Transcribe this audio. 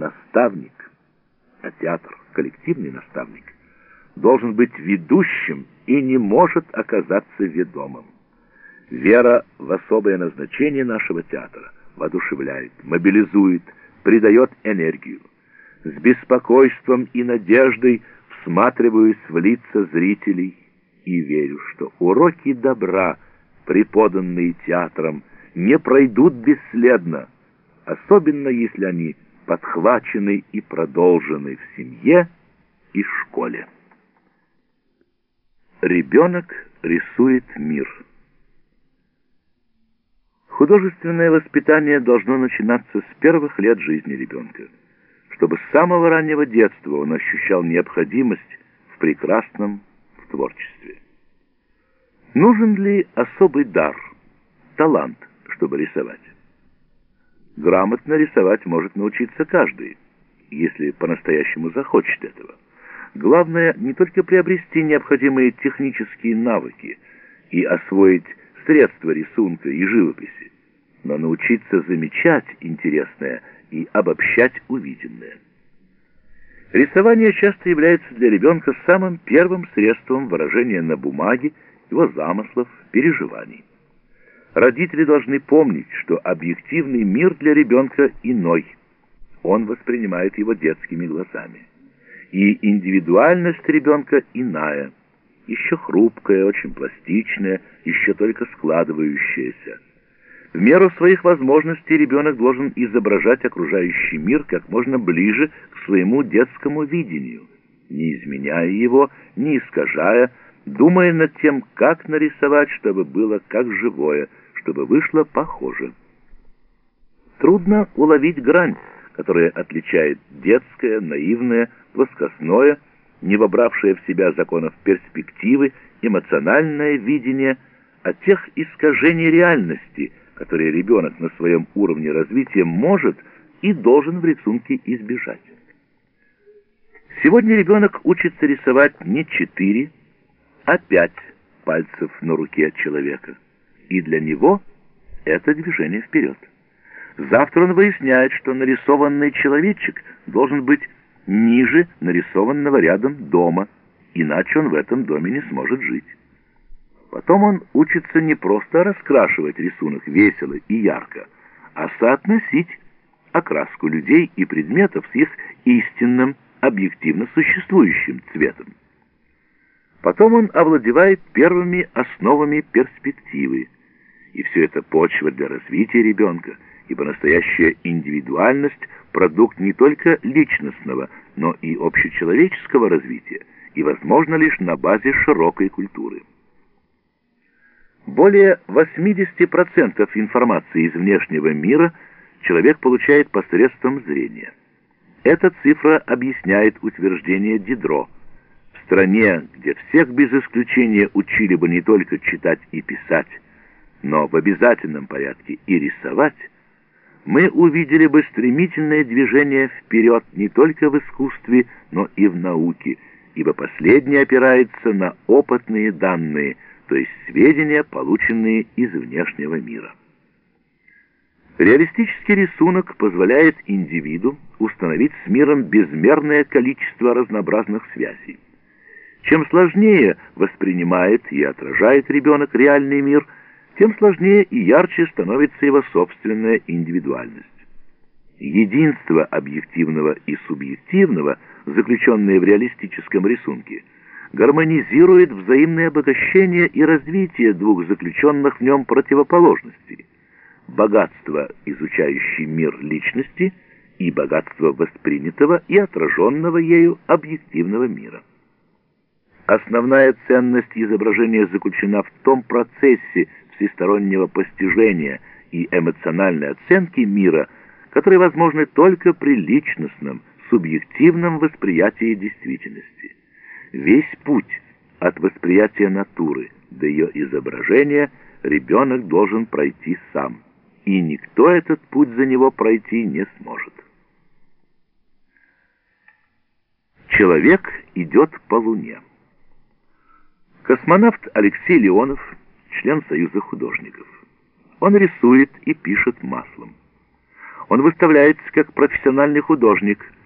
наставник, а театр, коллективный наставник, должен быть ведущим и не может оказаться ведомым. Вера в особое назначение нашего театра воодушевляет, мобилизует, придает энергию. С беспокойством и надеждой всматриваюсь в лица зрителей и верю, что уроки добра, преподанные театром, не пройдут бесследно, особенно если они подхвачены и продолжены в семье и школе. Ребенок рисует мир. Художественное воспитание должно начинаться с первых лет жизни ребенка, чтобы с самого раннего детства он ощущал необходимость в прекрасном в творчестве. Нужен ли особый дар, талант, чтобы рисовать? Грамотно рисовать может научиться каждый, если по-настоящему захочет этого. Главное не только приобрести необходимые технические навыки и освоить средства рисунка и живописи, но научиться замечать интересное и обобщать увиденное. Рисование часто является для ребенка самым первым средством выражения на бумаге его замыслов, переживаний. Родители должны помнить, что объективный мир для ребенка иной. Он воспринимает его детскими глазами и индивидуальность ребенка иная, еще хрупкая, очень пластичная, еще только складывающаяся. В меру своих возможностей ребенок должен изображать окружающий мир как можно ближе к своему детскому видению, не изменяя его, не искажая, думая над тем, как нарисовать, чтобы было как живое, чтобы вышло похоже. Трудно уловить грань, которая отличает детское, наивное, плоскостное, не вобравшее в себя законов перспективы, эмоциональное видение от тех искажений реальности, которые ребенок на своем уровне развития может и должен в рисунке избежать. Сегодня ребенок учится рисовать не четыре, а пять пальцев на руке человека, и для него это движение вперед. Завтра он выясняет, что нарисованный человечек должен быть ниже нарисованного рядом дома, иначе он в этом доме не сможет жить. Потом он учится не просто раскрашивать рисунок весело и ярко, а соотносить окраску людей и предметов с их истинным, объективно существующим цветом. Потом он овладевает первыми основами перспективы, и все это почва для развития ребенка – ибо настоящая индивидуальность – продукт не только личностного, но и общечеловеческого развития и возможно лишь на базе широкой культуры. Более 80% информации из внешнего мира человек получает посредством зрения. Эта цифра объясняет утверждение Дидро. Стране, где всех без исключения учили бы не только читать и писать, но в обязательном порядке и рисовать, мы увидели бы стремительное движение вперед не только в искусстве, но и в науке, ибо последнее опирается на опытные данные, то есть сведения, полученные из внешнего мира. Реалистический рисунок позволяет индивиду установить с миром безмерное количество разнообразных связей. Чем сложнее воспринимает и отражает ребенок реальный мир – тем сложнее и ярче становится его собственная индивидуальность. Единство объективного и субъективного, заключенное в реалистическом рисунке, гармонизирует взаимное обогащение и развитие двух заключенных в нем противоположностей – богатство, изучающей мир личности, и богатство воспринятого и отраженного ею объективного мира. Основная ценность изображения заключена в том процессе, всестороннего постижения и эмоциональной оценки мира, которые возможны только при личностном, субъективном восприятии действительности. Весь путь от восприятия натуры до ее изображения ребенок должен пройти сам, и никто этот путь за него пройти не сможет. Человек идет по Луне. Космонавт Алексей Леонов член Союза художников. Он рисует и пишет маслом. Он выставляется как профессиональный художник –